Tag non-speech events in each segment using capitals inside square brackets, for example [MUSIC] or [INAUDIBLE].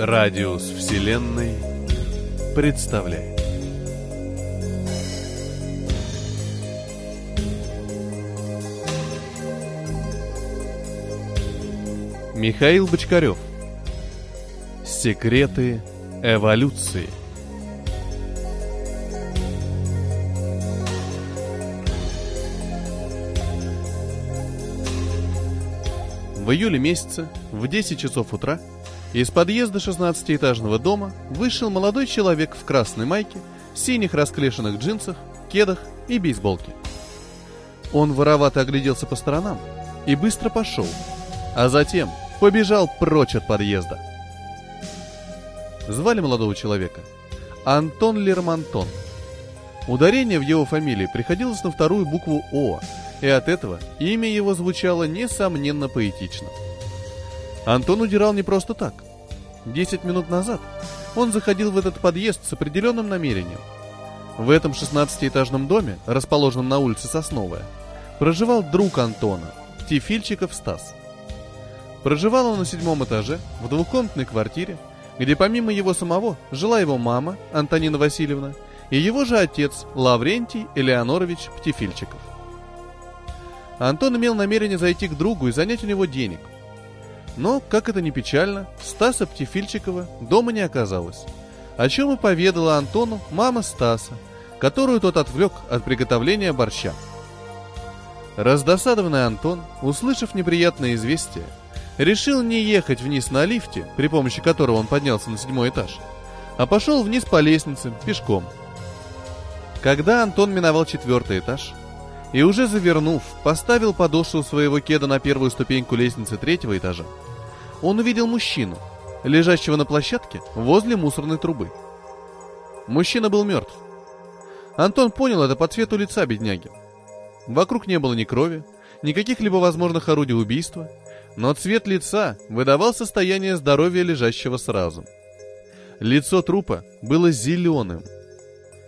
Радиус Вселенной представляет. Михаил Бочкарев. Секреты эволюции. В июле месяце, в 10 часов утра, из подъезда 16-этажного дома вышел молодой человек в красной майке, синих расклешенных джинсах, кедах и бейсболке. Он воровато огляделся по сторонам и быстро пошел, а затем побежал прочь от подъезда. Звали молодого человека Антон Лермонтон. Ударение в его фамилии приходилось на вторую букву «О», и от этого имя его звучало несомненно поэтично. Антон удирал не просто так. Десять минут назад он заходил в этот подъезд с определенным намерением. В этом 16-этажном доме, расположенном на улице Сосновая, проживал друг Антона, Тифильчиков Стас. Проживал он на седьмом этаже, в двухкомнатной квартире, где помимо его самого жила его мама, Антонина Васильевна, и его же отец, Лаврентий Элеонорович Птифильчиков. Антон имел намерение зайти к другу и занять у него денег. Но, как это ни печально, Стаса Птифильчикова дома не оказалось. О чем и поведала Антону мама Стаса, которую тот отвлек от приготовления борща. Раздосадованный Антон, услышав неприятное известие, решил не ехать вниз на лифте, при помощи которого он поднялся на седьмой этаж, а пошел вниз по лестнице, пешком. Когда Антон миновал четвертый этаж, и уже завернув, поставил подошву своего кеда на первую ступеньку лестницы третьего этажа, он увидел мужчину, лежащего на площадке возле мусорной трубы. Мужчина был мертв. Антон понял это по цвету лица бедняги. Вокруг не было ни крови, ни каких-либо возможных орудий убийства, но цвет лица выдавал состояние здоровья лежащего сразу. Лицо трупа было зеленым.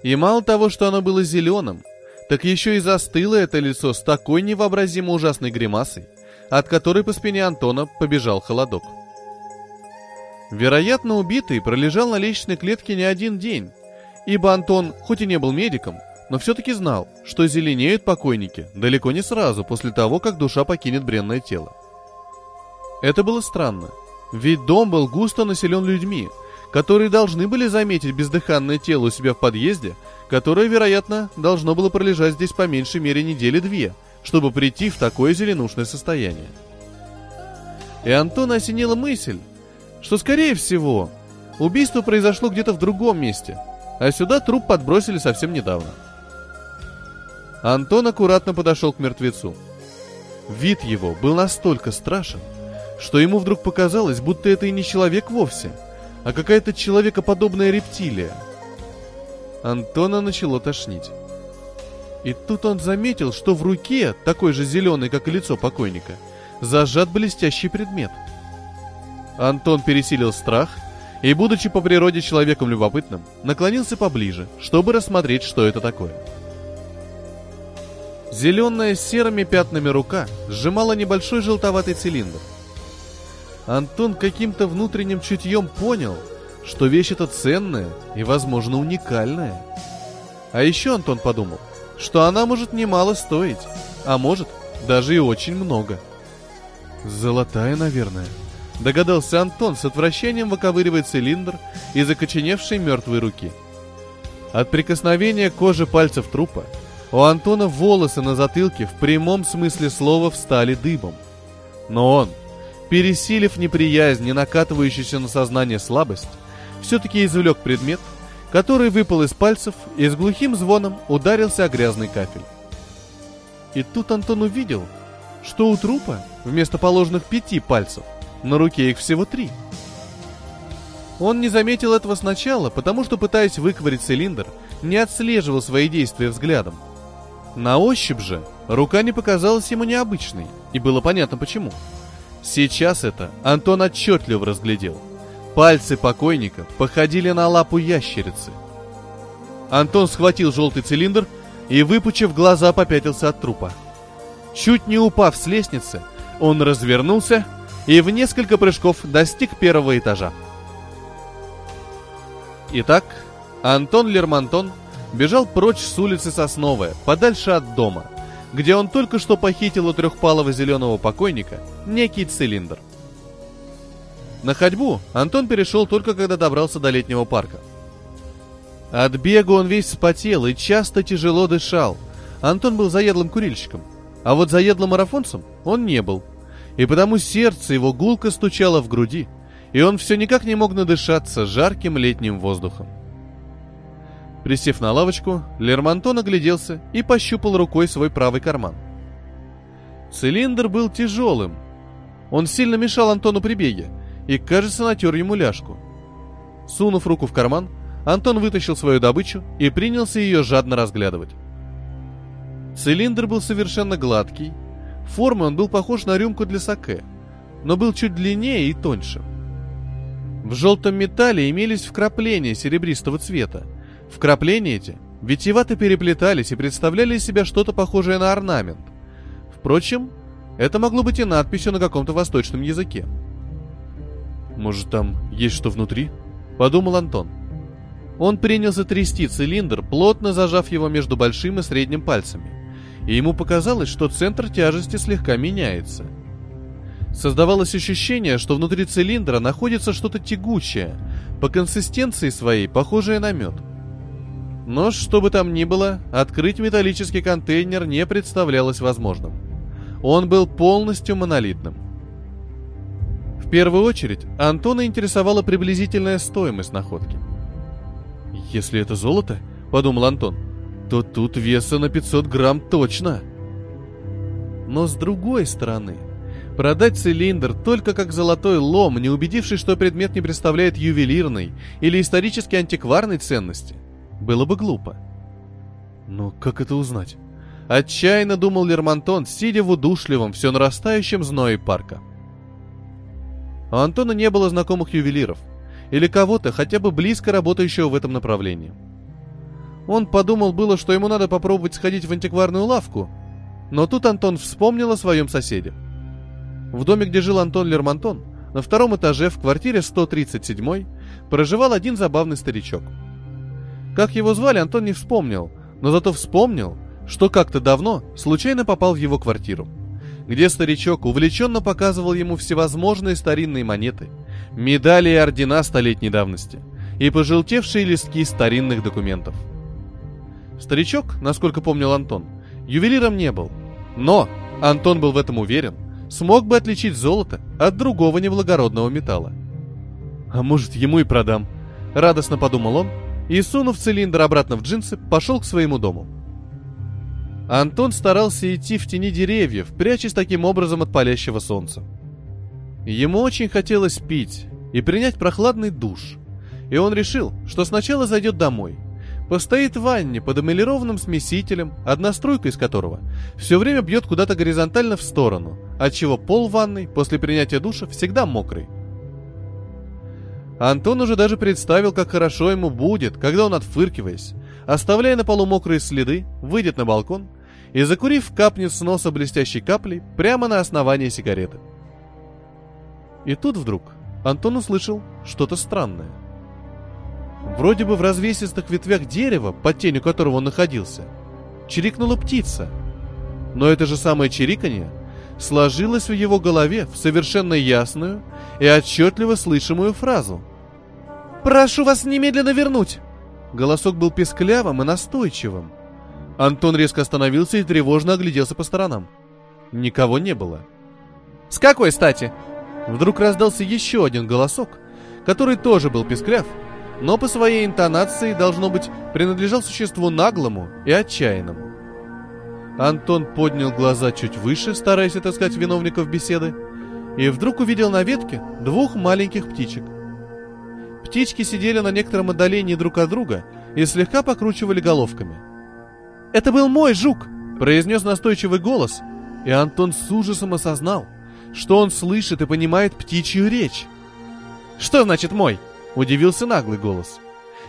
И мало того, что оно было зеленым, так еще и застыло это лицо с такой невообразимо ужасной гримасой, от которой по спине Антона побежал холодок. Вероятно, убитый пролежал на лестничной клетке не один день, ибо Антон, хоть и не был медиком, но все-таки знал, что зеленеют покойники далеко не сразу после того, как душа покинет бренное тело. Это было странно, ведь дом был густо населен людьми, которые должны были заметить бездыханное тело у себя в подъезде, которое, вероятно, должно было пролежать здесь по меньшей мере недели-две, чтобы прийти в такое зеленушное состояние. И Антона осенила мысль, что, скорее всего, убийство произошло где-то в другом месте, а сюда труп подбросили совсем недавно. Антон аккуратно подошел к мертвецу. Вид его был настолько страшен, что ему вдруг показалось, будто это и не человек вовсе, а какая-то человекоподобная рептилия. Антона начало тошнить. И тут он заметил, что в руке, такой же зеленый, как и лицо покойника, зажат блестящий предмет. Антон пересилил страх и, будучи по природе человеком любопытным, наклонился поближе, чтобы рассмотреть, что это такое. Зеленая с серыми пятнами рука сжимала небольшой желтоватый цилиндр. Антон каким-то внутренним чутьем понял, что вещь эта ценная и, возможно, уникальная. А еще Антон подумал, что она может немало стоить, а может даже и очень много. Золотая, наверное. Догадался Антон с отвращением выковыривая цилиндр из окоченевшей мертвой руки. От прикосновения кожи пальцев трупа у Антона волосы на затылке в прямом смысле слова встали дыбом. Но он, пересилив неприязнь и накатывающуюся на сознание слабость, все-таки извлек предмет – который выпал из пальцев и с глухим звоном ударился о грязный кафель. И тут Антон увидел, что у трупа вместо положенных пяти пальцев на руке их всего три. Он не заметил этого сначала, потому что, пытаясь выковырить цилиндр, не отслеживал свои действия взглядом. На ощупь же рука не показалась ему необычной, и было понятно почему. Сейчас это Антон отчетливо разглядел – Пальцы покойника походили на лапу ящерицы. Антон схватил желтый цилиндр и, выпучив глаза, попятился от трупа. Чуть не упав с лестницы, он развернулся и в несколько прыжков достиг первого этажа. Итак, Антон Лермонтон бежал прочь с улицы Сосновая, подальше от дома, где он только что похитил у трехпалого зеленого покойника некий цилиндр. На ходьбу Антон перешел только когда добрался до летнего парка. От бега он весь вспотел и часто тяжело дышал. Антон был заедлым курильщиком, а вот заедлым марафонцем он не был. И потому сердце его гулко стучало в груди, и он все никак не мог надышаться жарким летним воздухом. Присев на лавочку, Лермонтон огляделся и пощупал рукой свой правый карман. Цилиндр был тяжелым. Он сильно мешал Антону при беге и, кажется, натер ему ляжку. Сунув руку в карман, Антон вытащил свою добычу и принялся ее жадно разглядывать. Цилиндр был совершенно гладкий, формой он был похож на рюмку для саке, но был чуть длиннее и тоньше. В желтом металле имелись вкрапления серебристого цвета, Вкрапления эти витиевато переплетались и представляли из себя что-то похожее на орнамент. Впрочем, это могло быть и надписью на каком-то восточном языке. «Может, там есть что внутри?» — подумал Антон. Он принялся трясти цилиндр, плотно зажав его между большим и средним пальцами, и ему показалось, что центр тяжести слегка меняется. Создавалось ощущение, что внутри цилиндра находится что-то тягучее, по консистенции своей похожее на мед — но, что бы там ни было, открыть металлический контейнер не представлялось возможным. Он был полностью монолитным. В первую очередь, Антона интересовала приблизительная стоимость находки. «Если это золото, — подумал Антон, — то тут веса на 500 грамм точно!» Но с другой стороны, продать цилиндр только как золотой лом, не убедившись, что предмет не представляет ювелирной или исторически антикварной ценности — было бы глупо. Но как это узнать? Отчаянно думал Лермонтон, сидя в удушливом, все нарастающем зное парка. У Антона не было знакомых ювелиров, или кого-то, хотя бы близко работающего в этом направлении. Он подумал было, что ему надо попробовать сходить в антикварную лавку, но тут Антон вспомнил о своем соседе. В доме, где жил Антон Лермонтон, на втором этаже в квартире 137 проживал один забавный старичок – как его звали, Антон не вспомнил, но зато вспомнил, что как-то давно случайно попал в его квартиру, где старичок увлеченно показывал ему всевозможные старинные монеты, медали и ордена столетней давности и пожелтевшие листки старинных документов. Старичок, насколько помнил Антон, ювелиром не был, но, Антон был в этом уверен, смог бы отличить золото от другого неблагородного металла. «А может, ему и продам», — радостно подумал он, и, сунув цилиндр обратно в джинсы, пошел к своему дому. Антон старался идти в тени деревьев, прячась таким образом от палящего солнца. Ему очень хотелось пить и принять прохладный душ, и он решил, что сначала зайдет домой, постоит в ванне под эмалированным смесителем, одна струйка из которого все время бьет куда-то горизонтально в сторону, отчего пол ванной после принятия душа всегда мокрый – Антон уже даже представил, как хорошо ему будет, когда он, отфыркиваясь, оставляя на полу мокрые следы, выйдет на балкон и, закурив, капнет с носа блестящей каплей прямо на основание сигареты. И тут вдруг Антон услышал что-то странное. Вроде бы в развесистых ветвях дерева, под тенью которого он находился, чирикнула птица. Но это же самое чириканье сложилось в его голове в совершенно ясную и отчетливо слышимую фразу – «Прошу вас немедленно вернуть!» Голосок был песклявым и настойчивым. Антон резко остановился и тревожно огляделся по сторонам. Никого не было. «С какой стати?» Вдруг раздался еще один голосок, который тоже был пескляв, но по своей интонации, должно быть, принадлежал существу наглому и отчаянному. Антон поднял глаза чуть выше, стараясь отыскать виновников беседы, и вдруг увидел на ветке двух маленьких птичек – Птички сидели на некотором отдалении друг от друга и слегка покручивали головками. «Это был мой жук!» – произнес настойчивый голос, и Антон с ужасом осознал, что он слышит и понимает птичью речь. «Что значит мой?» – удивился наглый голос.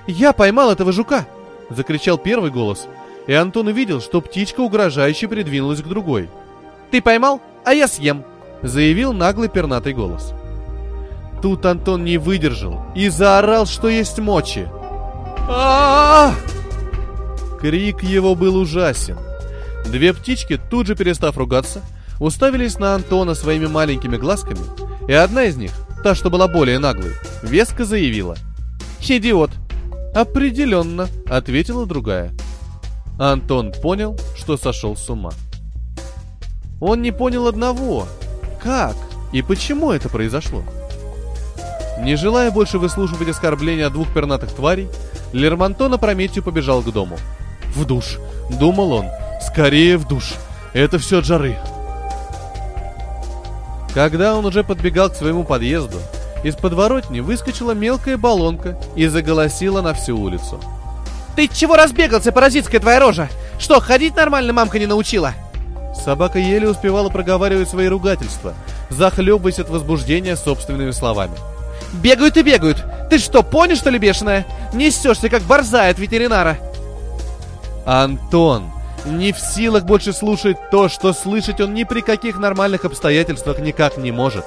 «Я поймал этого жука!» – закричал первый голос, и Антон увидел, что птичка угрожающе придвинулась к другой. «Ты поймал, а я съем!» – заявил наглый пернатый голос. Тут Антон не выдержал и заорал, что есть мочи. а Крик его был ужасен. Две птички, тут же перестав ругаться, уставились на Антона своими маленькими глазками, и одна из них, та, что была более наглой, веско заявила. «Идиот!» «Определенно», — ответила другая. Антон понял, что сошел с ума. Он не понял одного. Как и почему это произошло? Не желая больше выслушивать оскорбления двух пернатых тварей, Лермонтон опрометью побежал к дому. «В душ!» — думал он. «Скорее в душ! Это все от жары!» Когда он уже подбегал к своему подъезду, из подворотни выскочила мелкая баллонка и заголосила на всю улицу. «Ты чего разбегался, паразитская твоя рожа? Что, ходить нормально мамка не научила?» Собака еле успевала проговаривать свои ругательства, захлебываясь от возбуждения собственными словами. «Бегают и бегают! Ты что, понял, что ли, бешеная? Несешься, как борзая от ветеринара!» Антон не в силах больше слушать то, что слышать он ни при каких нормальных обстоятельствах никак не может.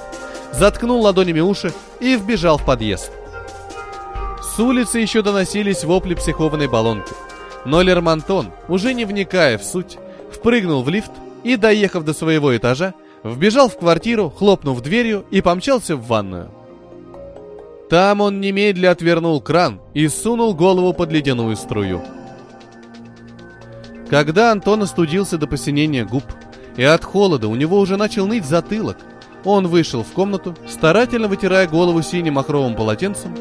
Заткнул ладонями уши и вбежал в подъезд. С улицы еще доносились вопли психованной баллонки. Но Лермонтон, уже не вникая в суть, впрыгнул в лифт и, доехав до своего этажа, вбежал в квартиру, хлопнув дверью и помчался в ванную. Там он немедля отвернул кран и сунул голову под ледяную струю. Когда Антон остудился до посинения губ, и от холода у него уже начал ныть затылок, он вышел в комнату, старательно вытирая голову синим махровым полотенцем.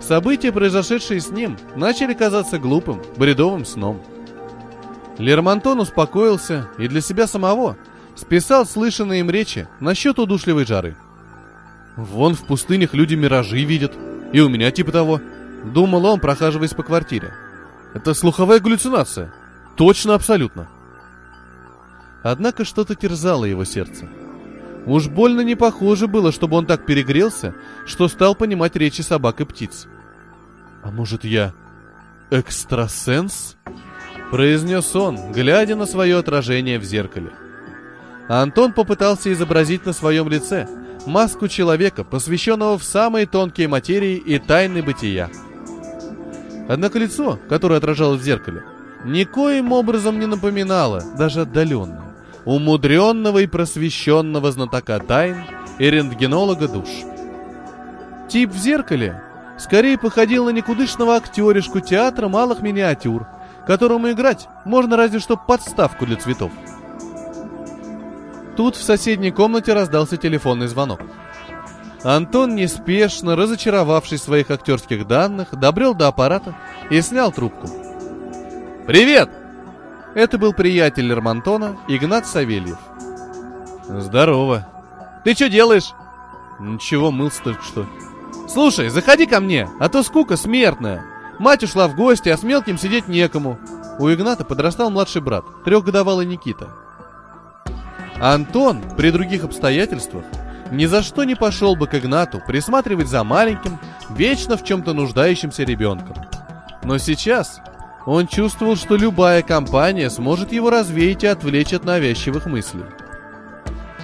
События, произошедшие с ним, начали казаться глупым, бредовым сном. Лермонтон успокоился и для себя самого списал слышанные им речи насчет удушливой жары. «Вон в пустынях люди миражи видят, и у меня типа того», — думал он, прохаживаясь по квартире. «Это слуховая галлюцинация. Точно, абсолютно». Однако что-то терзало его сердце. Уж больно не похоже было, чтобы он так перегрелся, что стал понимать речи собак и птиц. «А может, я экстрасенс?» произнес он, глядя на свое отражение в зеркале. Антон попытался изобразить на своем лице маску человека, посвященного в самые тонкие материи и тайны бытия. Однако лицо, которое отражалось в зеркале, никоим образом не напоминало, даже отдаленно, умудренного и просвещенного знатока тайн и рентгенолога душ. Тип в зеркале скорее походил на никудышного актеришку театра малых миниатюр, которому играть можно разве что подставку для цветов. Тут в соседней комнате раздался телефонный звонок. Антон неспешно, разочаровавшись в своих актерских данных, добрел до аппарата и снял трубку. «Привет!» Это был приятель Лермонтона, Игнат Савельев. «Здорово!» «Ты что делаешь?» «Ничего, мылся только что». «Слушай, заходи ко мне, а то скука смертная!» Мать ушла в гости, а с мелким сидеть некому. У Игната подрастал младший брат, трехгодовалый Никита. Антон при других обстоятельствах ни за что не пошел бы к Игнату присматривать за маленьким, вечно в чем-то нуждающимся ребенком. Но сейчас он чувствовал, что любая компания сможет его развеять и отвлечь от навязчивых мыслей.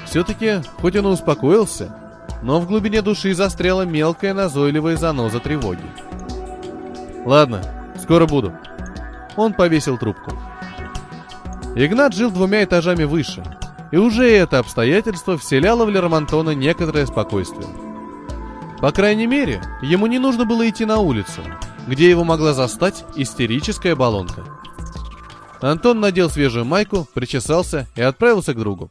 Все-таки, хоть он и успокоился, но в глубине души застряла мелкая назойливая заноза тревоги. Ладно, скоро буду. Он повесил трубку. Игнат жил двумя этажами выше, и уже это обстоятельство вселяло в Лермонтона некоторое спокойствие. По крайней мере, ему не нужно было идти на улицу, где его могла застать истерическая баллонка. Антон надел свежую майку, причесался и отправился к другу.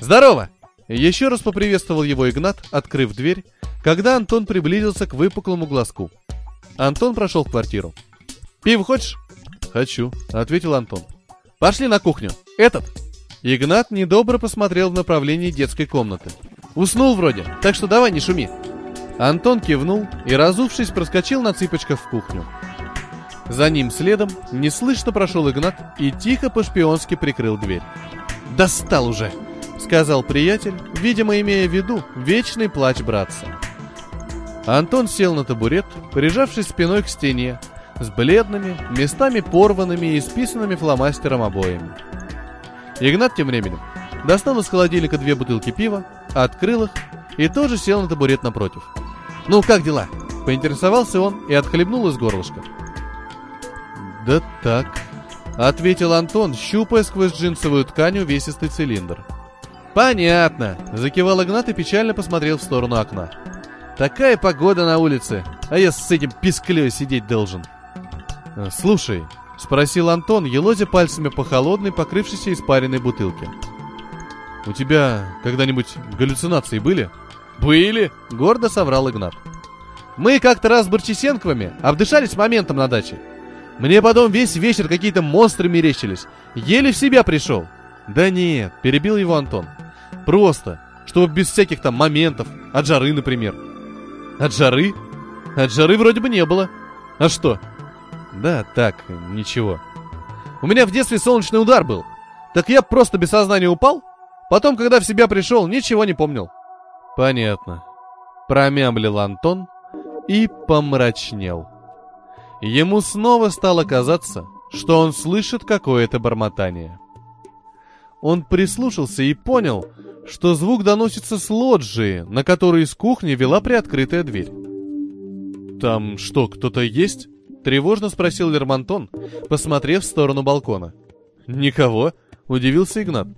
«Здорово!» Еще раз поприветствовал его Игнат, открыв дверь, когда Антон приблизился к выпуклому глазку – Антон прошел в квартиру. «Пиво хочешь?» «Хочу», — ответил Антон. «Пошли на кухню. Этот!» Игнат недобро посмотрел в направлении детской комнаты. «Уснул вроде, так что давай не шуми». Антон кивнул и, разувшись, проскочил на цыпочках в кухню. За ним следом неслышно прошел Игнат и тихо по-шпионски прикрыл дверь. «Достал уже!» — сказал приятель, видимо, имея в виду вечный плач братца. Антон сел на табурет, прижавшись спиной к стене, с бледными, местами порванными и исписанными фломастером обоями. Игнат тем временем достал из холодильника две бутылки пива, открыл их и тоже сел на табурет напротив. «Ну, как дела?» Поинтересовался он и отхлебнул из горлышка. «Да так», — ответил Антон, щупая сквозь джинсовую ткань увесистый цилиндр. «Понятно», — закивал Игнат и печально посмотрел в сторону окна. «Такая погода на улице, а я с этим писклёй сидеть должен». «Э, «Слушай», — спросил Антон, елозя пальцами по холодной, покрывшейся испаренной бутылке. «У тебя когда-нибудь галлюцинации были?» «Были», — гордо соврал Игнат. «Мы как-то раз с Борчесенковыми обдышались моментом на даче. Мне потом весь вечер какие-то монстры мерещились. Еле в себя пришел». «Да нет», — перебил его Антон. «Просто, чтобы без всяких там моментов. От жары, например». «От жары? От жары вроде бы не было. А что?» «Да, так, ничего. У меня в детстве солнечный удар был. Так я просто без сознания упал. Потом, когда в себя пришел, ничего не помнил». «Понятно», — промямлил Антон и помрачнел. Ему снова стало казаться, что он слышит какое-то бормотание. Он прислушался и понял, что звук доносится с лоджии, на которой из кухни вела приоткрытая дверь. «Там что, кто-то есть?» — тревожно спросил Лермонтон, посмотрев в сторону балкона. «Никого», — удивился Игнат.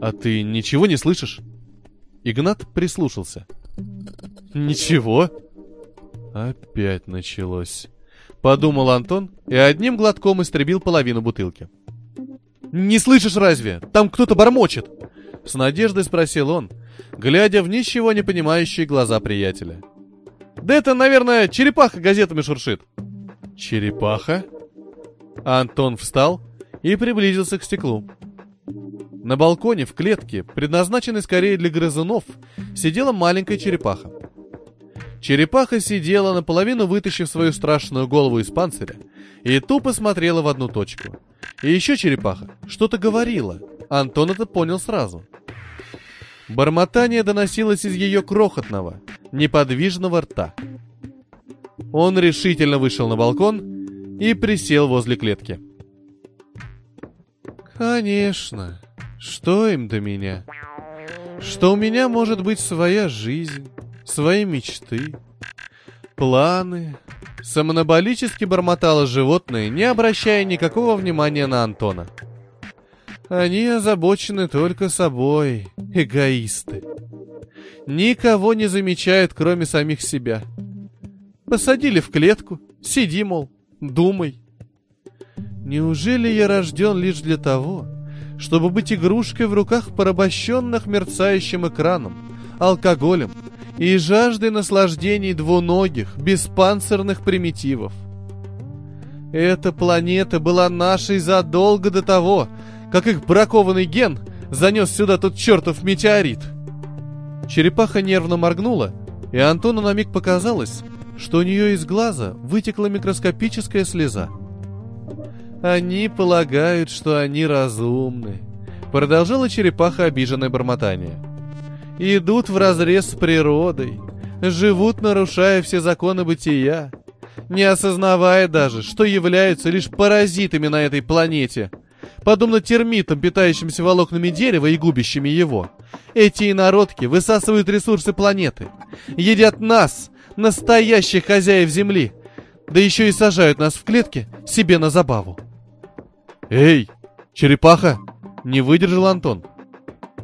«А ты ничего не слышишь?» Игнат прислушался. «Ничего?» Опять началось. Подумал Антон и одним глотком истребил половину бутылки. «Не слышишь разве? Там кто-то бормочет!» С надеждой спросил он, глядя в ничего не понимающие глаза приятеля. «Да это, наверное, черепаха газетами шуршит». «Черепаха?» Антон встал и приблизился к стеклу. На балконе в клетке, предназначенной скорее для грызунов, сидела маленькая черепаха. Черепаха сидела наполовину вытащив свою страшную голову из панциря и тупо смотрела в одну точку. И еще черепаха что-то говорила. Антон это понял сразу. Бормотание доносилось из ее крохотного, неподвижного рта. Он решительно вышел на балкон и присел возле клетки. «Конечно. Что им до меня? Что у меня может быть своя жизнь, свои мечты, планы, Самонаболически бормотало животное, не обращая никакого внимания на Антона. Они озабочены только собой, эгоисты. Никого не замечают, кроме самих себя. Посадили в клетку, сиди, мол, думай. Неужели я рожден лишь для того, чтобы быть игрушкой в руках порабощенных мерцающим экраном, алкоголем и жаждой наслаждений двуногих, беспанцирных примитивов. Эта планета была нашей задолго до того, как их бракованный ген занес сюда тот чертов метеорит. Черепаха нервно моргнула, и Антону на миг показалось, что у нее из глаза вытекла микроскопическая слеза. «Они полагают, что они разумны», — продолжала черепаха обиженное бормотание идут в разрез с природой, живут, нарушая все законы бытия, не осознавая даже, что являются лишь паразитами на этой планете, подобно термитам, питающимся волокнами дерева и губящими его. Эти инородки высасывают ресурсы планеты, едят нас, настоящих хозяев Земли, да еще и сажают нас в клетки себе на забаву. «Эй, черепаха!» — не выдержал Антон.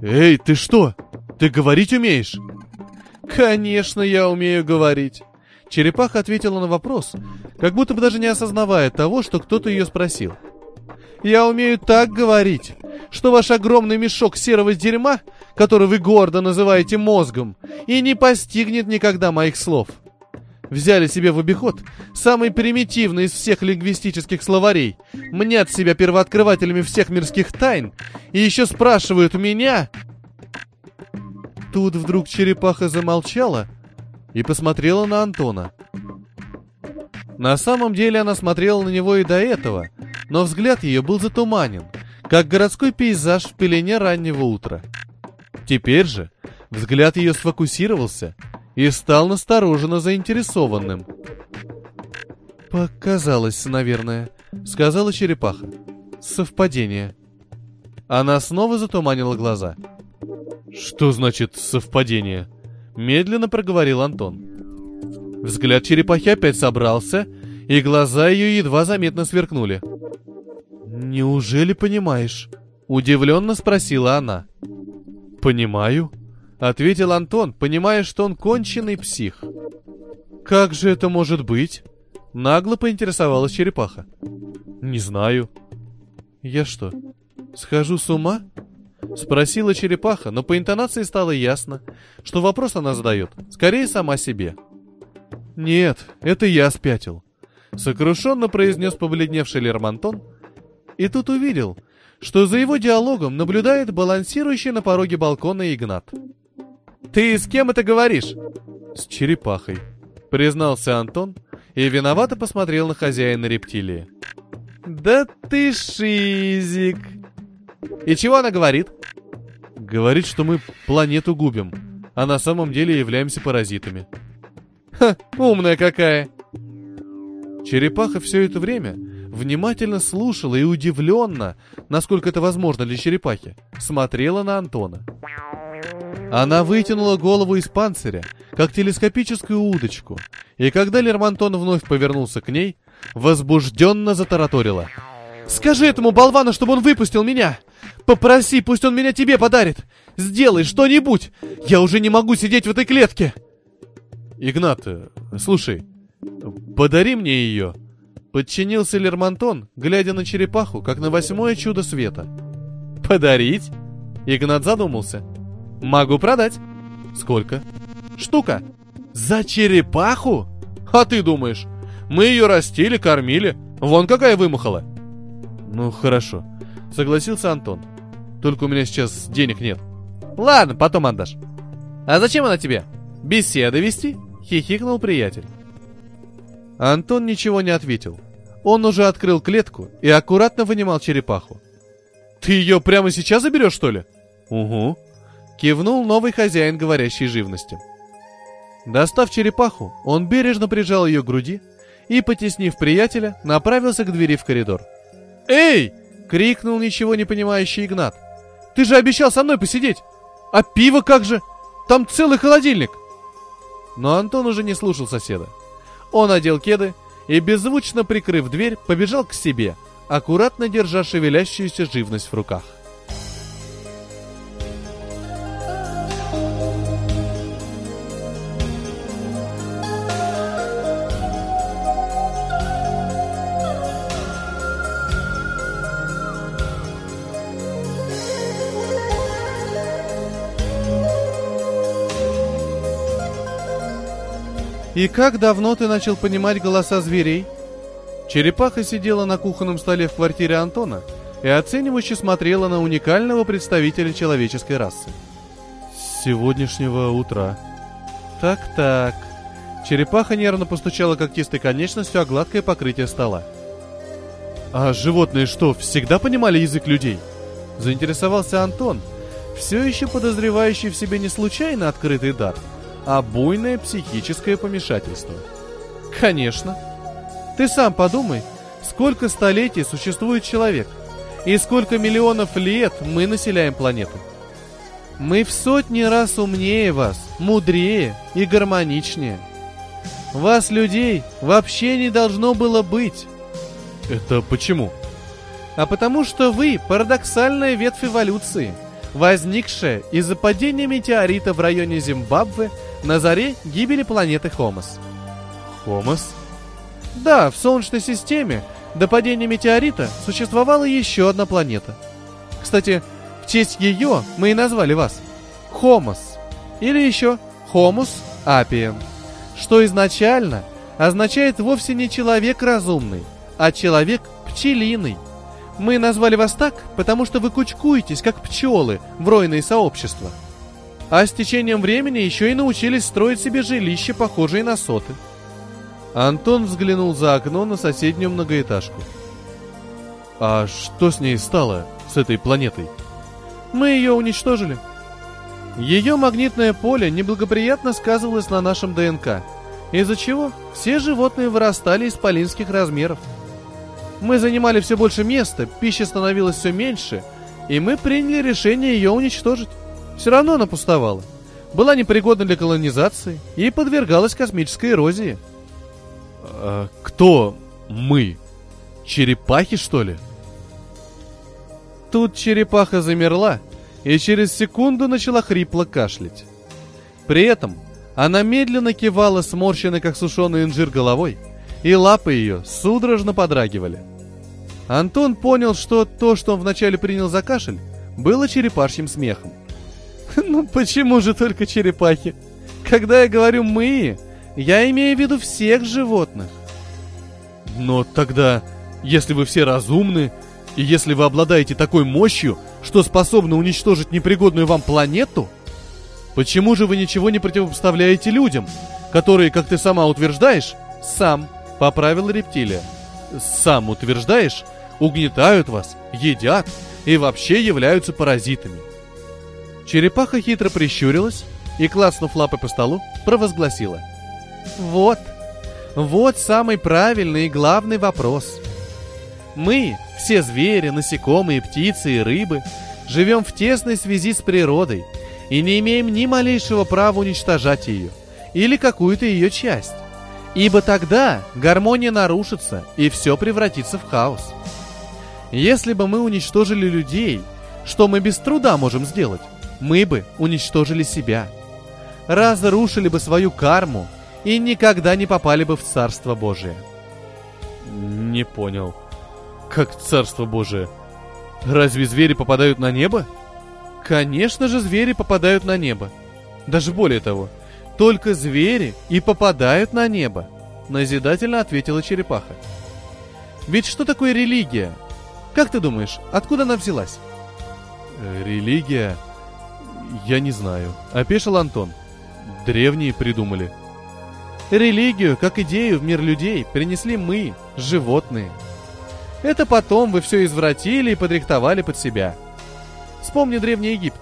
«Эй, ты что?» Ты говорить умеешь? Конечно, я умею говорить. Черепаха ответила на вопрос, как будто бы даже не осознавая того, что кто-то ее спросил. Я умею так говорить, что ваш огромный мешок серого дерьма, который вы гордо называете мозгом, и не постигнет никогда моих слов. Взяли себе в обиход самый примитивный из всех лингвистических словарей, мнят себя первооткрывателями всех мирских тайн, и еще спрашивают меня, Тут вдруг черепаха замолчала и посмотрела на Антона. На самом деле она смотрела на него и до этого, но взгляд ее был затуманен, как городской пейзаж в пелене раннего утра. Теперь же взгляд ее сфокусировался и стал настороженно заинтересованным. «Показалось, наверное», — сказала черепаха. «Совпадение». Она снова затуманила глаза — «Что значит совпадение?» Медленно проговорил Антон. Взгляд черепахи опять собрался, и глаза ее едва заметно сверкнули. «Неужели понимаешь?» — удивленно спросила она. «Понимаю», — ответил Антон, понимая, что он конченый псих. «Как же это может быть?» — нагло поинтересовалась черепаха. «Не знаю». «Я что, схожу с ума?» — спросила черепаха, но по интонации стало ясно, что вопрос она задает, скорее сама себе. «Нет, это я спятил», — сокрушенно произнес побледневший Лермонтон, и тут увидел, что за его диалогом наблюдает балансирующий на пороге балкона Игнат. «Ты с кем это говоришь?» «С черепахой», — признался Антон и виновато посмотрел на хозяина рептилии. «Да ты шизик!» «И чего она говорит?» «Говорит, что мы планету губим, а на самом деле являемся паразитами». «Ха, умная какая!» Черепаха все это время внимательно слушала и удивленно, насколько это возможно для черепахи, смотрела на Антона. Она вытянула голову из панциря, как телескопическую удочку, и когда Лермонтон вновь повернулся к ней, возбужденно затараторила. «Скажи этому болвану, чтобы он выпустил меня! Попроси, пусть он меня тебе подарит! Сделай что-нибудь! Я уже не могу сидеть в этой клетке!» «Игнат, слушай, подари мне ее!» Подчинился Лермонтон, глядя на черепаху, как на восьмое чудо света. «Подарить?» Игнат задумался. «Могу продать». «Сколько?» «Штука». «За черепаху?» «А ты думаешь? Мы ее растили, кормили. Вон какая вымахала». «Ну, хорошо», — согласился Антон. «Только у меня сейчас денег нет». «Ладно, потом отдашь». «А зачем она тебе? Беседы вести?» — хихикнул приятель. Антон ничего не ответил. Он уже открыл клетку и аккуратно вынимал черепаху. «Ты ее прямо сейчас заберешь, что ли?» «Угу», — кивнул новый хозяин говорящей живности. Достав черепаху, он бережно прижал ее к груди и, потеснив приятеля, направился к двери в коридор. «Эй!» — крикнул ничего не понимающий Игнат. «Ты же обещал со мной посидеть! А пиво как же? Там целый холодильник!» Но Антон уже не слушал соседа. Он одел кеды и, беззвучно прикрыв дверь, побежал к себе, аккуратно держа шевелящуюся живность в руках. «И как давно ты начал понимать голоса зверей?» Черепаха сидела на кухонном столе в квартире Антона и оценивающе смотрела на уникального представителя человеческой расы. «С сегодняшнего утра». «Так-так». Черепаха нервно постучала когтистой конечностью о гладкое покрытие стола. «А животные что, всегда понимали язык людей?» Заинтересовался Антон, все еще подозревающий в себе не случайно открытый дар – а буйное психическое помешательство. Конечно. Ты сам подумай, сколько столетий существует человек, и сколько миллионов лет мы населяем планету. Мы в сотни раз умнее вас, мудрее и гармоничнее. Вас, людей, вообще не должно было быть. Это почему? А потому что вы парадоксальная ветвь эволюции, возникшая из-за падения метеорита в районе Зимбабве на заре гибели планеты Хомос. Хомос? Да, в Солнечной системе до падения метеорита существовала еще одна планета. Кстати, в честь ее мы и назвали вас. Хомос. Или еще Хомус апиен. Что изначально означает вовсе не человек разумный, а человек пчелиный. Мы назвали вас так, потому что вы кучкуетесь, как пчелы, в ройные сообщества – а с течением времени еще и научились строить себе жилища, похожие на соты. Антон взглянул за окно на соседнюю многоэтажку. А что с ней стало, с этой планетой? Мы ее уничтожили. Ее магнитное поле неблагоприятно сказывалось на нашем ДНК, из-за чего все животные вырастали из полинских размеров. Мы занимали все больше места, пища становилась все меньше, и мы приняли решение ее уничтожить. Все равно она пустовала. была непригодна для колонизации и подвергалась космической эрозии. А, кто мы? Черепахи, что ли? Тут черепаха замерла и через секунду начала хрипло кашлять. При этом она медленно кивала сморщенной, как сушеный инжир, головой, и лапы ее судорожно подрагивали. Антон понял, что то, что он вначале принял за кашель, было черепашьим смехом. [LAUGHS] «Ну почему же только черепахи? Когда я говорю «мы», я имею в виду всех животных». Но тогда, если вы все разумны, и если вы обладаете такой мощью, что способны уничтожить непригодную вам планету, почему же вы ничего не противопоставляете людям, которые, как ты сама утверждаешь, сам, поправила рептилия, сам утверждаешь, угнетают вас, едят и вообще являются паразитами. Черепаха хитро прищурилась и, клацнув лапой по столу, провозгласила. Вот, вот самый правильный и главный вопрос. Мы, все звери, насекомые, птицы и рыбы, живем в тесной связи с природой и не имеем ни малейшего права уничтожать ее или какую-то ее часть. Ибо тогда гармония нарушится и все превратится в хаос. Если бы мы уничтожили людей, что мы без труда можем сделать? Мы бы уничтожили себя. Разрушили бы свою карму и никогда не попали бы в Царство Божие. Не понял. Как Царство Божие? Разве звери попадают на небо? Конечно же, звери попадают на небо. Даже более того, только звери и попадают на небо, назидательно ответила черепаха. Ведь что такое религия? Как ты думаешь, откуда она взялась? Религия? Я не знаю. Опешил Антон. Древние придумали. Религию, как идею в мир людей, принесли мы, животные. Это потом вы все извратили и подрихтовали под себя. Вспомни Древний Египет.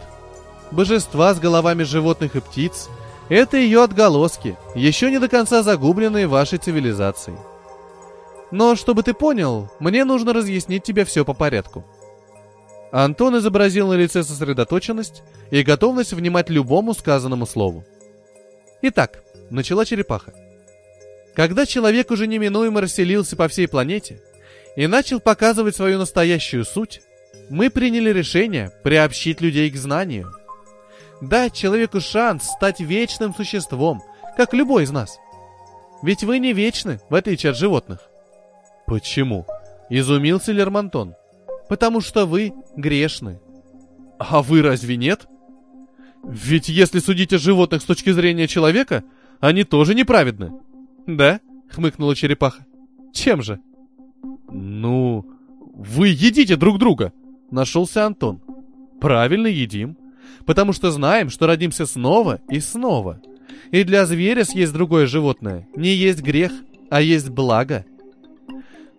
Божества с головами животных и птиц – это ее отголоски, еще не до конца загубленные вашей цивилизацией. Но, чтобы ты понял, мне нужно разъяснить тебе все по порядку. Антон изобразил на лице сосредоточенность и готовность внимать любому сказанному слову. Итак, начала черепаха. Когда человек уже неминуемо расселился по всей планете и начал показывать свою настоящую суть, мы приняли решение приобщить людей к знанию. Дать человеку шанс стать вечным существом, как любой из нас. Ведь вы не вечны, в отличие от животных. Почему? Изумился Лермонтон. Потому что вы грешны. А вы разве нет? Ведь если судить о животных с точки зрения человека, они тоже неправедны. Да? Хмыкнула черепаха. Чем же? Ну, вы едите друг друга. Нашелся Антон. Правильно едим. Потому что знаем, что родимся снова и снова. И для зверя съесть другое животное не есть грех, а есть благо.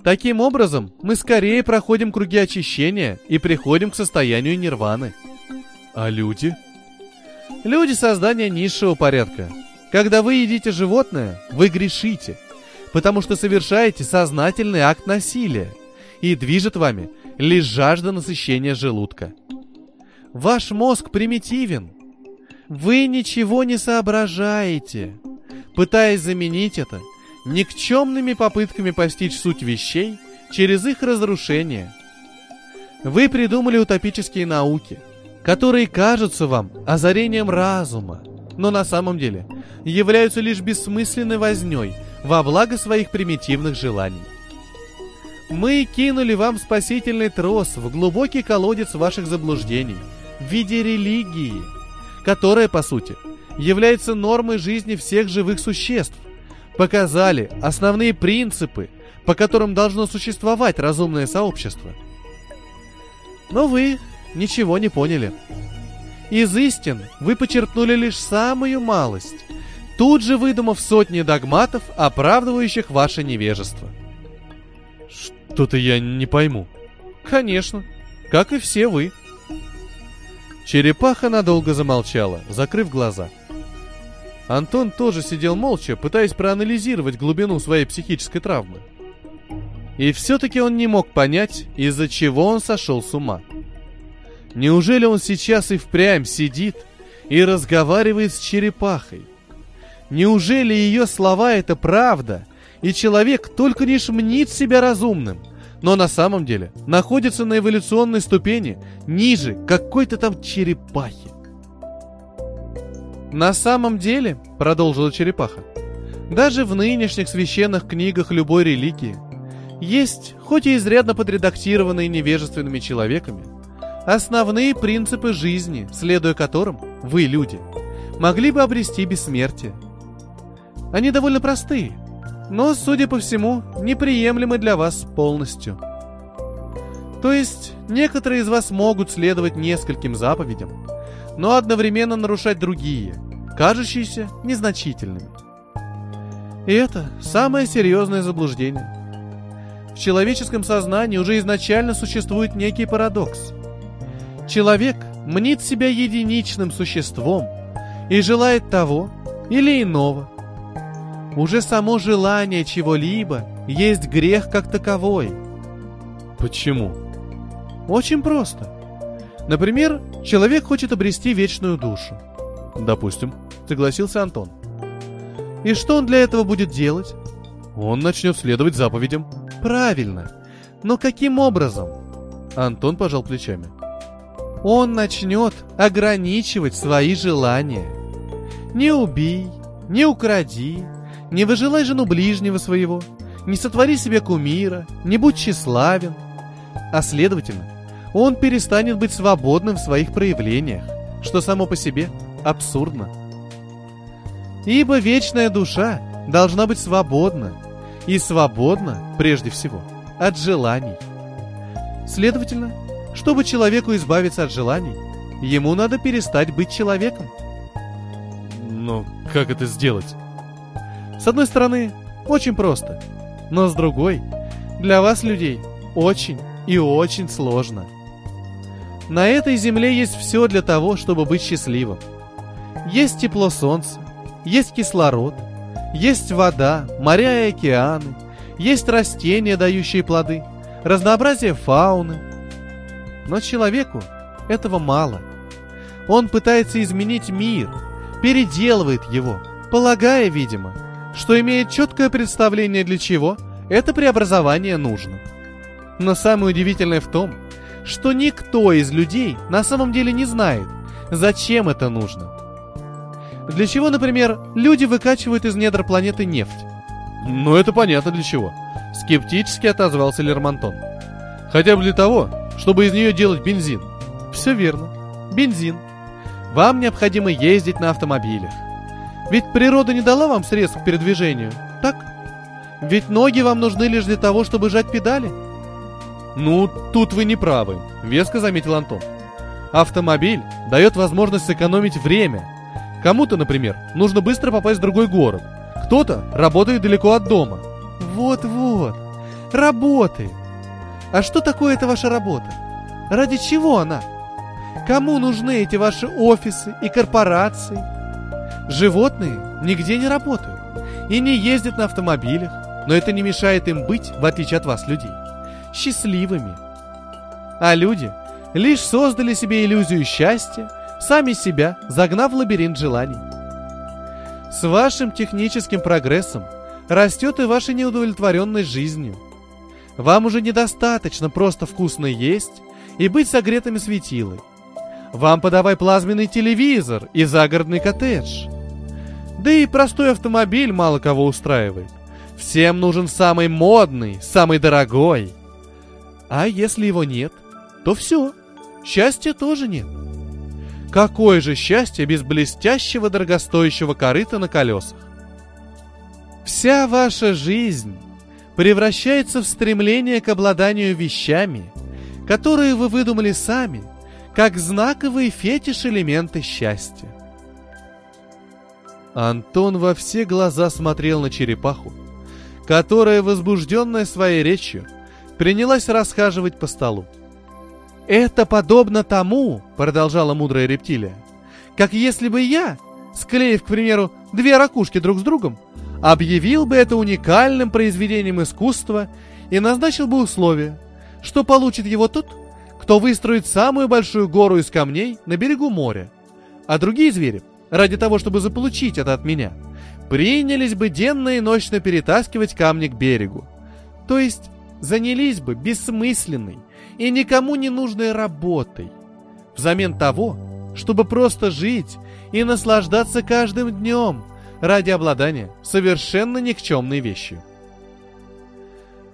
Таким образом, мы скорее проходим круги очищения и приходим к состоянию нирваны. А люди? Люди создания низшего порядка. Когда вы едите животное, вы грешите, потому что совершаете сознательный акт насилия, и движет вами лишь жажда насыщения желудка. Ваш мозг примитивен. Вы ничего не соображаете, пытаясь заменить это – никчемными попытками постичь суть вещей через их разрушение. Вы придумали утопические науки, которые кажутся вам озарением разума, но на самом деле являются лишь бессмысленной возней во благо своих примитивных желаний. Мы кинули вам спасительный трос в глубокий колодец ваших заблуждений в виде религии, которая, по сути, является нормой жизни всех живых существ – показали основные принципы, по которым должно существовать разумное сообщество. Но вы ничего не поняли. Из истин вы почерпнули лишь самую малость, тут же выдумав сотни догматов, оправдывающих ваше невежество. Что-то я не пойму. Конечно, как и все вы. Черепаха надолго замолчала, закрыв глаза – Антон тоже сидел молча, пытаясь проанализировать глубину своей психической травмы. И все-таки он не мог понять, из-за чего он сошел с ума. Неужели он сейчас и впрямь сидит и разговаривает с черепахой. Неужели ее слова это правда, и человек только лишь мнит себя разумным, но на самом деле находится на эволюционной ступени ниже какой-то там черепахи? На самом деле, продолжила черепаха, даже в нынешних священных книгах любой религии есть, хоть и изрядно подредактированные невежественными человеками, основные принципы жизни, следуя которым вы, люди, могли бы обрести бессмертие. Они довольно простые, но, судя по всему, неприемлемы для вас полностью. То есть, некоторые из вас могут следовать нескольким заповедям, но одновременно нарушать другие, кажущиеся незначительными. И это самое серьезное заблуждение. В человеческом сознании уже изначально существует некий парадокс. Человек мнит себя единичным существом и желает того или иного. Уже само желание чего-либо есть грех как таковой. Почему? Очень просто. Например, человек хочет обрести вечную душу. Допустим, согласился Антон. И что он для этого будет делать? Он начнет следовать заповедям. Правильно. Но каким образом? Антон пожал плечами. Он начнет ограничивать свои желания. Не убей, не укради, не выжелай жену ближнего своего, не сотвори себе кумира, не будь тщеславен. А следовательно, он перестанет быть свободным в своих проявлениях, что само по себе абсурдно. Ибо вечная душа должна быть свободна, и свободна, прежде всего, от желаний. Следовательно, чтобы человеку избавиться от желаний, ему надо перестать быть человеком. Но как это сделать? С одной стороны, очень просто, но с другой, для вас, людей, очень и очень сложно. На этой земле есть все для того, чтобы быть счастливым. Есть тепло солнца, есть кислород, есть вода, моря и океаны, есть растения, дающие плоды, разнообразие фауны. Но человеку этого мало. Он пытается изменить мир, переделывает его, полагая, видимо, что имеет четкое представление для чего это преобразование нужно. Но самое удивительное в том, что никто из людей на самом деле не знает, зачем это нужно. Для чего, например, люди выкачивают из недр планеты нефть? Ну, это понятно для чего. Скептически отозвался Лермонтон. Хотя бы для того, чтобы из нее делать бензин. Все верно. Бензин. Вам необходимо ездить на автомобилях. Ведь природа не дала вам средств к передвижению, так? Ведь ноги вам нужны лишь для того, чтобы жать педали. Ну, тут вы не правы, веско заметил Антон. Автомобиль дает возможность сэкономить время, Кому-то, например, нужно быстро попасть в другой город. Кто-то работает далеко от дома. Вот-вот, работает. А что такое эта ваша работа? Ради чего она? Кому нужны эти ваши офисы и корпорации? Животные нигде не работают и не ездят на автомобилях, но это не мешает им быть, в отличие от вас, людей, счастливыми. А люди лишь создали себе иллюзию счастья сами себя загнав в лабиринт желаний. С вашим техническим прогрессом растет и ваша неудовлетворенность жизнью. Вам уже недостаточно просто вкусно есть и быть согретыми светилой. Вам подавай плазменный телевизор и загородный коттедж. Да и простой автомобиль мало кого устраивает. Всем нужен самый модный, самый дорогой. А если его нет, то все, счастья тоже нет. Какое же счастье без блестящего дорогостоящего корыта на колесах! Вся ваша жизнь превращается в стремление к обладанию вещами, которые вы выдумали сами, как знаковые фетиш-элементы счастья. Антон во все глаза смотрел на черепаху, которая, возбужденная своей речью, принялась расхаживать по столу. «Это подобно тому, — продолжала мудрая рептилия, — как если бы я, склеив, к примеру, две ракушки друг с другом, объявил бы это уникальным произведением искусства и назначил бы условие, что получит его тот, кто выстроит самую большую гору из камней на берегу моря, А другие звери, ради того, чтобы заполучить это от меня, принялись бы денно и ночно перетаскивать камни к берегу. То есть занялись бы бессмысленной и никому не нужной работой, взамен того, чтобы просто жить и наслаждаться каждым днем ради обладания совершенно никчемной вещью.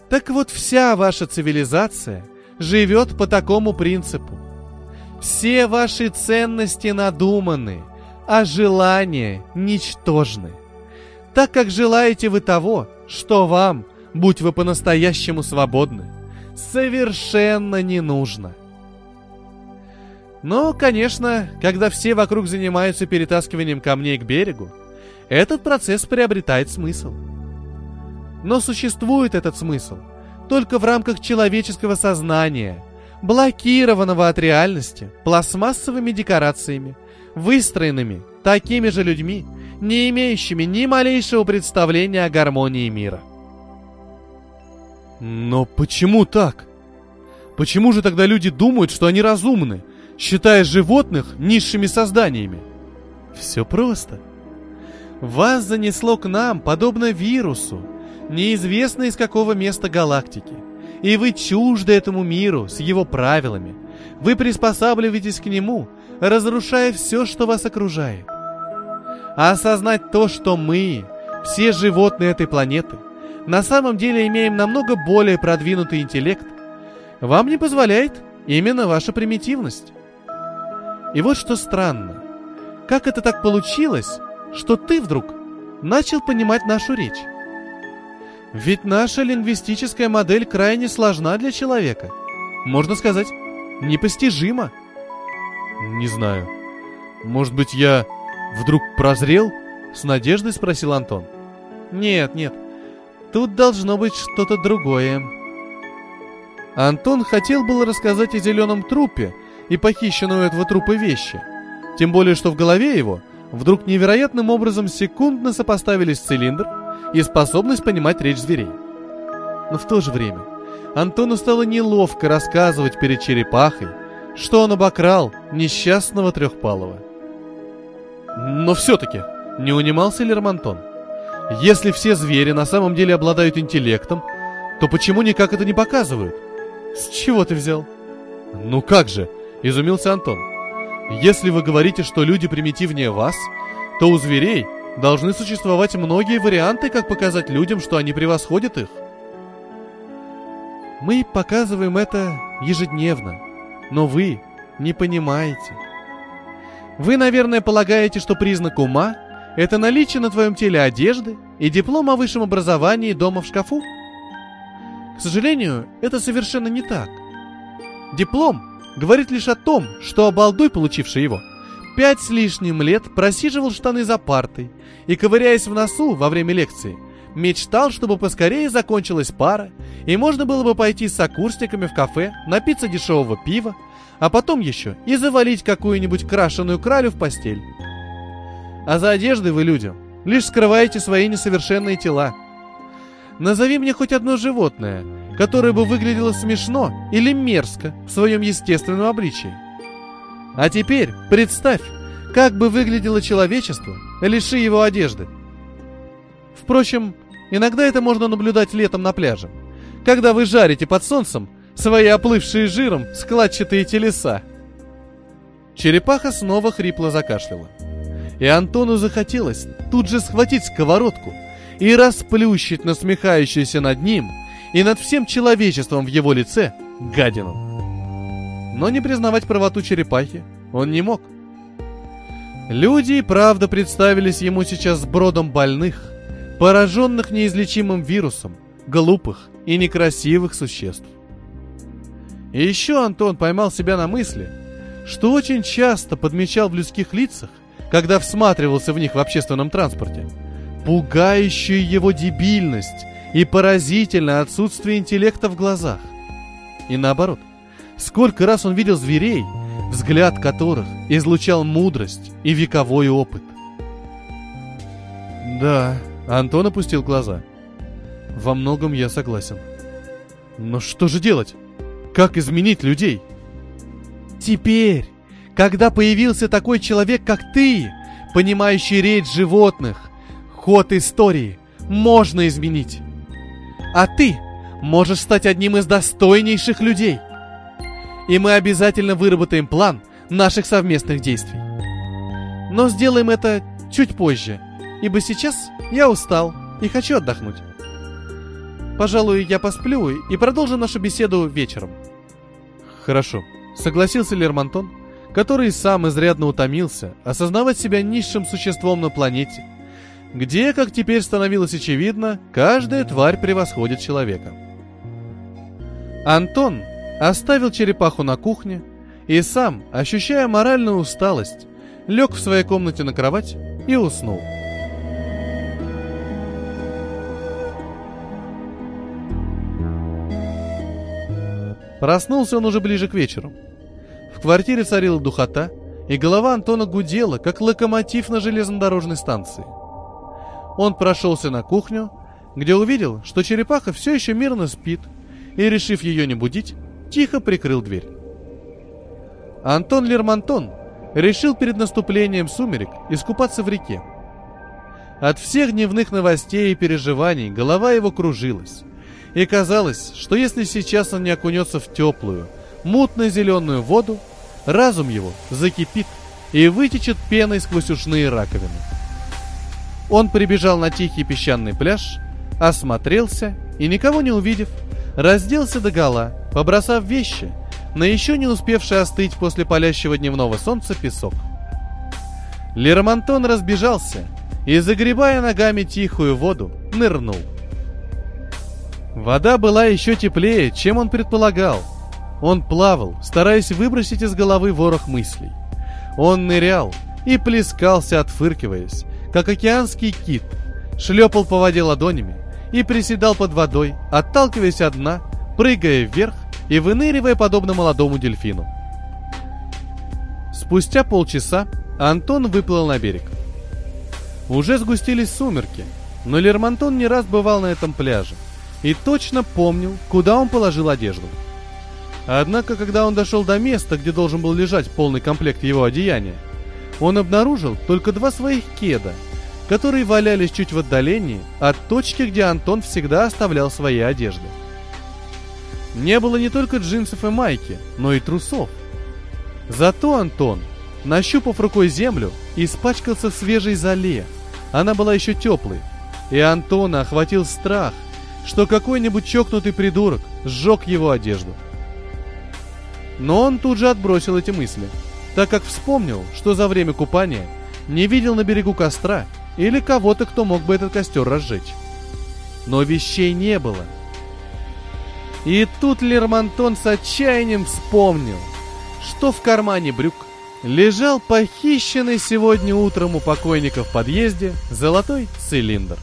Так вот, вся ваша цивилизация живет по такому принципу. Все ваши ценности надуманы, а желания ничтожны. Так как желаете вы того, что вам, будь вы по-настоящему свободны, совершенно не нужно. Но, конечно, когда все вокруг занимаются перетаскиванием камней к берегу, этот процесс приобретает смысл. Но существует этот смысл только в рамках человеческого сознания, блокированного от реальности пластмассовыми декорациями, выстроенными такими же людьми, не имеющими ни малейшего представления о гармонии мира. Но почему так? Почему же тогда люди думают, что они разумны, считая животных низшими созданиями? Все просто. Вас занесло к нам, подобно вирусу, неизвестно из какого места галактики. И вы чужды этому миру с его правилами. Вы приспосабливаетесь к нему, разрушая все, что вас окружает. А осознать то, что мы, все животные этой планеты, на самом деле имеем намного более продвинутый интеллект, вам не позволяет именно ваша примитивность. И вот что странно. Как это так получилось, что ты вдруг начал понимать нашу речь? Ведь наша лингвистическая модель крайне сложна для человека. Можно сказать, непостижима. Не знаю. Может быть, я вдруг прозрел? С надеждой спросил Антон. Нет, нет. Тут должно быть что-то другое. Антон хотел было рассказать о зеленом трупе и похищенной у этого трупа вещи. Тем более, что в голове его вдруг невероятным образом секундно сопоставились цилиндр и способность понимать речь зверей. Но в то же время Антону стало неловко рассказывать перед черепахой, что он обокрал несчастного трехпалого. Но все-таки не унимался Лермонтон. Если все звери на самом деле обладают интеллектом, то почему никак это не показывают? С чего ты взял? Ну как же, изумился Антон. Если вы говорите, что люди примитивнее вас, то у зверей должны существовать многие варианты, как показать людям, что они превосходят их. Мы показываем это ежедневно, но вы не понимаете. Вы, наверное, полагаете, что признак ума – это наличие на твоем теле одежды и диплом о высшем образовании дома в шкафу? К сожалению, это совершенно не так. Диплом говорит лишь о том, что обалдуй, получивший его, пять с лишним лет просиживал штаны за партой и, ковыряясь в носу во время лекции, мечтал, чтобы поскорее закончилась пара, и можно было бы пойти с сокурсниками в кафе, напиться дешевого пива, а потом еще и завалить какую-нибудь крашеную кралю в постель. А за одеждой вы, людям, лишь скрываете свои несовершенные тела. Назови мне хоть одно животное, которое бы выглядело смешно или мерзко в своем естественном обличии. А теперь представь, как бы выглядело человечество, лиши его одежды. Впрочем, иногда это можно наблюдать летом на пляже, когда вы жарите под солнцем свои оплывшие жиром складчатые телеса. Черепаха снова хрипло закашляла. И Антону захотелось тут же схватить сковородку и расплющить насмехающуюся над ним и над всем человечеством в его лице гадину. Но не признавать правоту черепахи он не мог. Люди и правда представились ему сейчас бродом больных, пораженных неизлечимым вирусом, глупых и некрасивых существ. И еще Антон поймал себя на мысли, что очень часто подмечал в людских лицах, когда всматривался в них в общественном транспорте, пугающую его дебильность и поразительное отсутствие интеллекта в глазах. И наоборот, сколько раз он видел зверей, взгляд которых излучал мудрость и вековой опыт. Да, Антон опустил глаза. Во многом я согласен. Но что же делать? Как изменить людей? Теперь, когда появился такой человек, как ты, понимающий речь животных, ход истории можно изменить. А ты можешь стать одним из достойнейших людей. И мы обязательно выработаем план наших совместных действий. Но сделаем это чуть позже, ибо сейчас я устал и хочу отдохнуть. Пожалуй, я посплю и продолжим нашу беседу вечером. Хорошо, согласился Лермонтон, который сам изрядно утомился осознавать себя низшим существом на планете, где, как теперь становилось очевидно, каждая тварь превосходит человека. Антон оставил черепаху на кухне и сам, ощущая моральную усталость, лег в своей комнате на кровать и уснул. Проснулся он уже ближе к вечеру. В квартире царила духота, и голова Антона гудела, как локомотив на железнодорожной станции. Он прошелся на кухню, где увидел, что черепаха все еще мирно спит, и, решив ее не будить, тихо прикрыл дверь. Антон Лермонтон решил перед наступлением сумерек искупаться в реке. От всех дневных новостей и переживаний голова его кружилась. И казалось, что если сейчас он не окунется в теплую, мутно-зеленую воду, разум его закипит и вытечет пеной сквозь ушные раковины. Он прибежал на тихий песчаный пляж, осмотрелся и, никого не увидев, разделся до гола, побросав вещи на еще не успевший остыть после палящего дневного солнца песок. Лермонтон разбежался и, загребая ногами тихую воду, нырнул. Вода была еще теплее, чем он предполагал. Он плавал, стараясь выбросить из головы ворох мыслей. Он нырял и плескался, отфыркиваясь, как океанский кит, шлепал по воде ладонями и приседал под водой, отталкиваясь от дна, прыгая вверх и выныривая подобно молодому дельфину. Спустя полчаса Антон выплыл на берег. Уже сгустились сумерки, но Лермонтон не раз бывал на этом пляже и точно помнил, куда он положил одежду. Однако, когда он дошел до места, где должен был лежать полный комплект его одеяния, он обнаружил только два своих кеда, которые валялись чуть в отдалении от точки, где Антон всегда оставлял свои одежды. Не было не только джинсов и майки, но и трусов. Зато Антон, нащупав рукой землю, испачкался в свежей зале. Она была еще теплой, и Антона охватил страх, что какой-нибудь чокнутый придурок сжег его одежду. Но он тут же отбросил эти мысли, так как вспомнил, что за время купания не видел на берегу костра или кого-то, кто мог бы этот костер разжечь. Но вещей не было – и тут Лермонтон с отчаянием вспомнил, что в кармане брюк лежал похищенный сегодня утром у покойника в подъезде золотой цилиндр.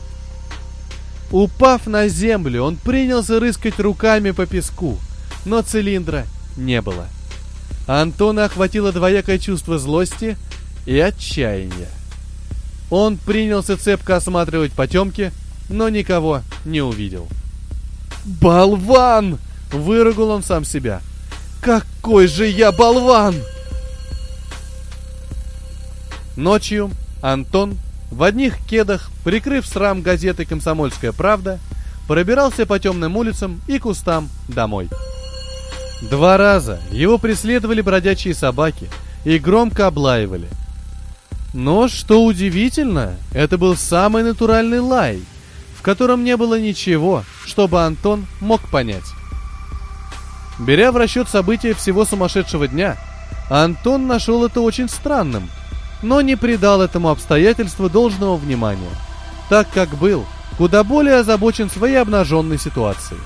Упав на землю, он принялся рыскать руками по песку, но цилиндра не было. Антона охватило двоякое чувство злости и отчаяния. Он принялся цепко осматривать потемки, но никого не увидел. — «Болван!» — выругал он сам себя. «Какой же я болван!» Ночью Антон в одних кедах, прикрыв срам газеты «Комсомольская правда», пробирался по темным улицам и кустам домой. Два раза его преследовали бродячие собаки и громко облаивали. Но, что удивительно, это был самый натуральный лай — котором не было ничего, чтобы Антон мог понять. Беря в расчет события всего сумасшедшего дня, Антон нашел это очень странным, но не придал этому обстоятельству должного внимания, так как был куда более озабочен своей обнаженной ситуацией.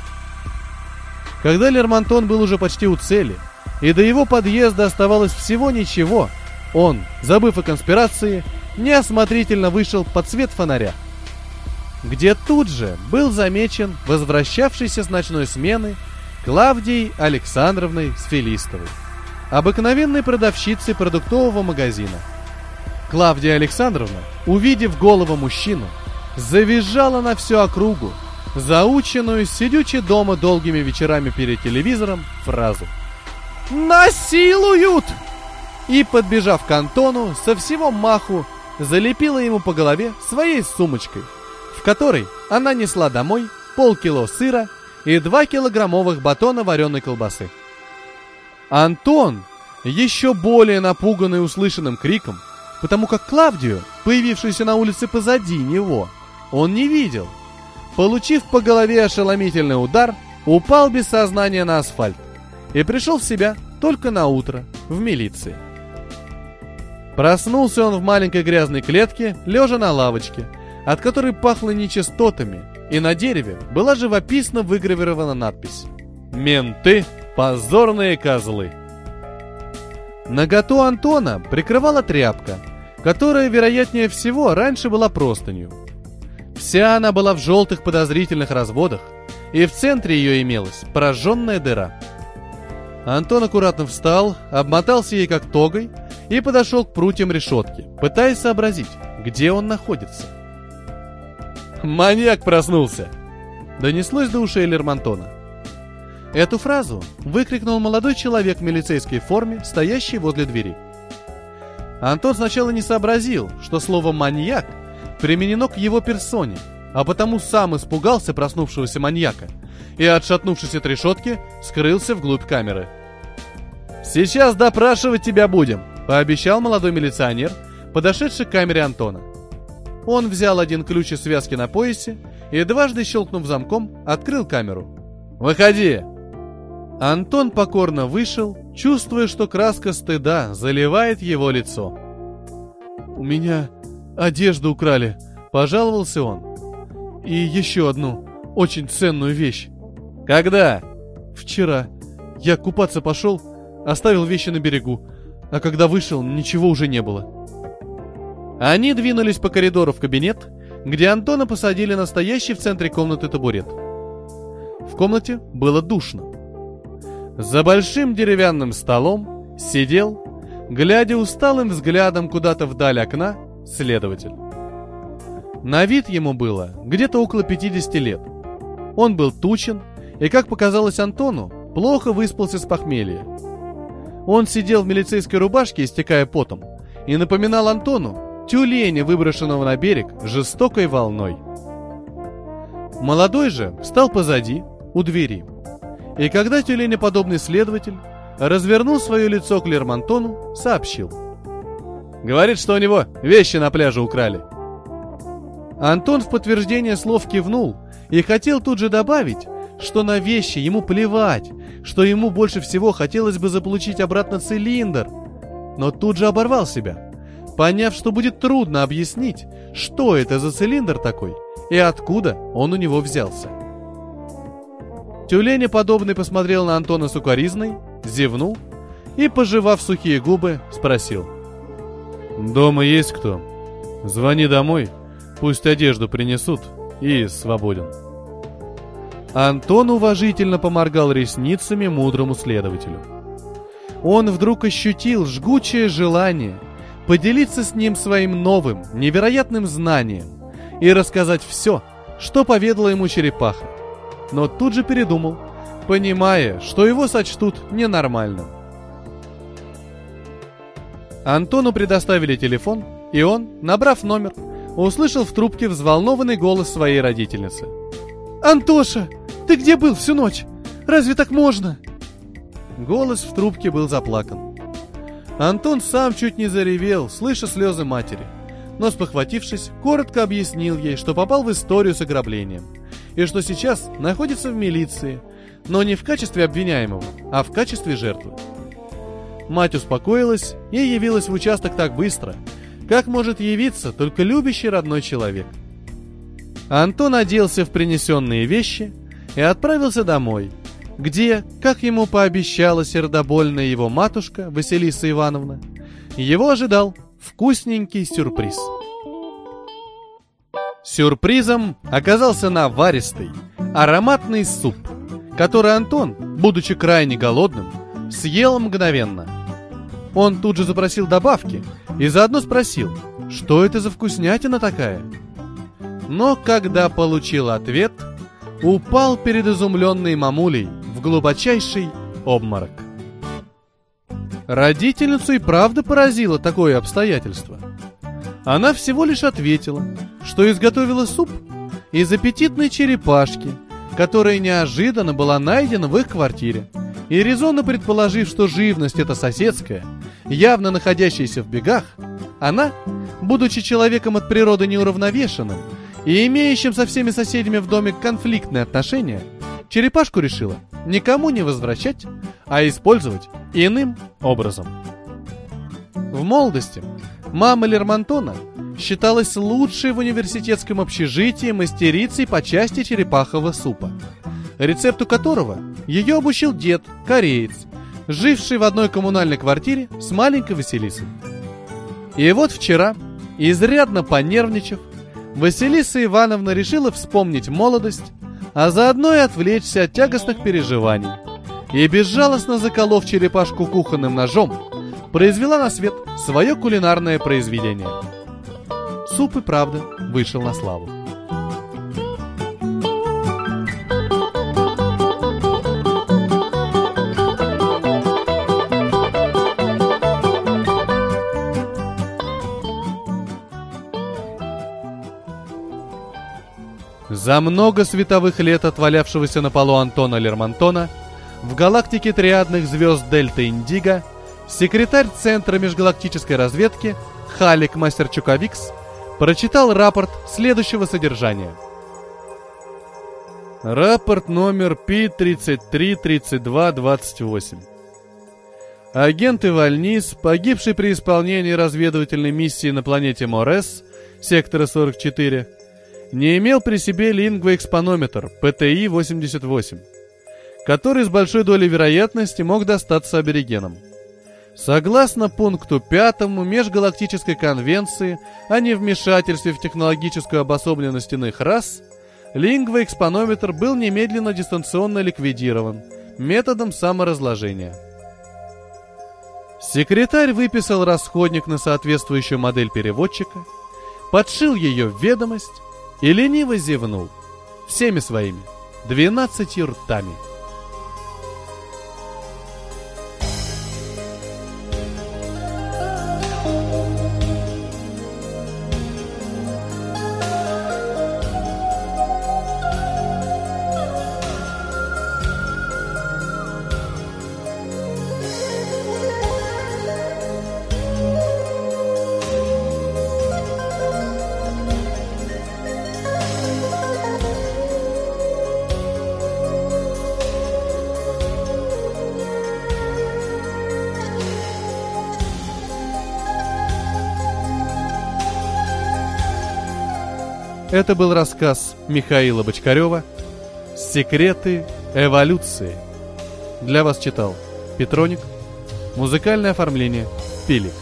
Когда Лермонтон был уже почти у цели, и до его подъезда оставалось всего ничего, он, забыв о конспирации, неосмотрительно вышел под свет фонаря – где тут же был замечен возвращавшийся с ночной смены Клавдией Александровной Сфилистовой, обыкновенной продавщицей продуктового магазина. Клавдия Александровна, увидев голову мужчину, завизжала на всю округу, заученную, сидячи дома долгими вечерами перед телевизором, фразу «Насилуют! и, подбежав к Антону, со всего маху залепила ему по голове своей сумочкой, в которой она несла домой полкило сыра и два килограммовых батона вареной колбасы. Антон, еще более напуганный услышанным криком, потому как Клавдию, появившуюся на улице позади него, он не видел, получив по голове ошеломительный удар, упал без сознания на асфальт и пришел в себя только на утро в милиции. Проснулся он в маленькой грязной клетке, лежа на лавочке, от которой пахло нечистотами, и на дереве была живописно выгравирована надпись «Менты – позорные козлы». Наготу Антона прикрывала тряпка, которая, вероятнее всего, раньше была простынью. Вся она была в желтых подозрительных разводах, и в центре ее имелась пораженная дыра. Антон аккуратно встал, обмотался ей как тогой и подошел к прутьям решетки, пытаясь сообразить, где он находится. «Маньяк проснулся!» Донеслось до ушей Лермонтона. Эту фразу выкрикнул молодой человек в милицейской форме, стоящий возле двери. Антон сначала не сообразил, что слово «маньяк» применено к его персоне, а потому сам испугался проснувшегося маньяка и, отшатнувшись от решетки, скрылся вглубь камеры. «Сейчас допрашивать тебя будем», Пообещал молодой милиционер, подошедший к камере Антона. Он взял один ключ из связки на поясе и, дважды щелкнув замком, открыл камеру. «Выходи!» Антон покорно вышел, чувствуя, что краска стыда заливает его лицо. «У меня одежду украли», — пожаловался он. «И еще одну, очень ценную вещь». «Когда?» «Вчера. Я купаться пошел, оставил вещи на берегу а когда вышел, ничего уже не было. Они двинулись по коридору в кабинет, где Антона посадили на стоящий в центре комнаты табурет. В комнате было душно. За большим деревянным столом сидел, глядя усталым взглядом куда-то вдаль окна, следователь. На вид ему было где-то около 50 лет. Он был тучен и, как показалось Антону, плохо выспался с похмелья. Он сидел в милицейской рубашке, истекая потом, и напоминал Антону тюленя, выброшенного на берег жестокой волной. Молодой же встал позади, у двери. И когда тюленеподобный следователь развернул свое лицо к Лермонтону, сообщил. Говорит, что у него вещи на пляже украли. Антон в подтверждение слов кивнул и хотел тут же добавить, что на вещи ему плевать, что ему больше всего хотелось бы заполучить обратно цилиндр. Но тут же оборвал себя, поняв, что будет трудно объяснить, что это за цилиндр такой и откуда он у него взялся. Тюленя подобный посмотрел на Антона сукоризной, зевнул и, пожевав сухие губы, спросил. «Дома есть кто? Звони домой, пусть одежду принесут и свободен». Антон уважительно поморгал ресницами мудрому следователю. Он вдруг ощутил жгучее желание поделиться с ним своим новым, невероятным знанием и рассказать все, что поведала ему черепаха. Но тут же передумал, понимая, что его сочтут ненормальным. Антону предоставили телефон, и он, набрав номер, услышал в трубке взволнованный голос своей родительницы. «Антоша, ты где был всю ночь? Разве так можно?» Голос в трубке был заплакан. Антон сам чуть не заревел, слыша слезы матери, но спохватившись, коротко объяснил ей, что попал в историю с ограблением, и что сейчас находится в милиции, но не в качестве обвиняемого, а в качестве жертвы. Мать успокоилась и явилась в участок так быстро, как может явиться только любящий родной человек. Антон оделся в принесенные вещи и отправился домой, где, как ему пообещала сердобольная его матушка Василиса Ивановна, его ожидал вкусненький сюрприз. Сюрпризом оказался наваристый, ароматный суп, который Антон, будучи крайне голодным, съел мгновенно. Он тут же запросил добавки и заодно спросил, что это за вкуснятина такая. Но когда получил ответ – упал перед изумленной мамулей в глубочайший обморок. Родительницу и правда поразило такое обстоятельство. Она всего лишь ответила, что изготовила суп из аппетитной черепашки, которая неожиданно была найдена в их квартире. И резонно предположив, что живность эта соседская, явно находящаяся в бегах, она, будучи человеком от природы неуравновешенным и имеющим со всеми соседями в доме конфликтные отношения, черепашку решила никому не возвращать, а использовать иным образом. В молодости мама Лермонтона считалась лучшей в университетском общежитии мастерицей по части черепахового супа, рецепту которого ее обучил дед, кореец, живший в одной коммунальной квартире с маленькой Василисой. И вот вчера, изрядно понервничав, Василиса Ивановна решила вспомнить молодость, а заодно и отвлечься от тягостных переживаний. И безжалостно заколов черепашку кухонным ножом, произвела на свет свое кулинарное произведение. Суп и правда вышел на славу. За много световых лет отвалявшегося на полу Антона Лермонтона в галактике триадных звезд Дельта Индиго секретарь Центра межгалактической разведки Халик Мастерчуковикс прочитал рапорт следующего содержания. Рапорт номер Пи-33-32-28. Агент Ивальнис, погибший при исполнении разведывательной миссии на планете Морес, сектора 44, не имел при себе лингвоэкспонометр ПТИ-88, который с большой долей вероятности мог достаться аборигенам. Согласно пункту 5 Межгалактической конвенции о невмешательстве в технологическую обособленность иных рас, лингвоэкспонометр был немедленно дистанционно ликвидирован методом саморазложения. Секретарь выписал расходник на соответствующую модель переводчика, подшил ее в ведомость и лениво зевнул всеми своими двенадцатью ртами. Это был рассказ Михаила Бочкарева «Секреты эволюции». Для вас читал Петроник. Музыкальное оформление Пилик.